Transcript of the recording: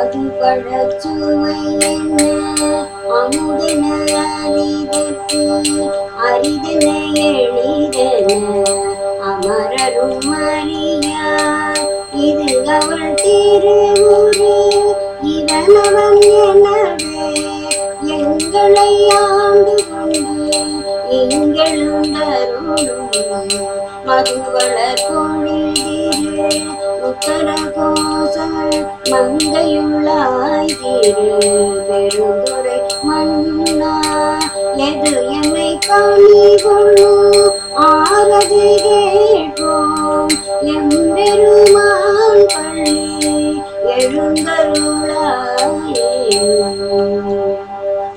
அது பழச்சுவை என்ன அமுதன அரிதற்கு அரிதன எளிதன அமரரும் அறியார் இது அவள் திருவுரு இவனவன் எனவே எங்களை ஆண்டு கொண்டு எங்களும் தருளும் மதுவளர் பொழிதிரு உத்தர கோச கங்கையுள்ளாய் திரு பெருந்துரை மன்னா. எது எமை காணி கொள்ளும் ஆரது கேட்போம். எம்பெருமான் பள்ளி எழுந்தருளாய்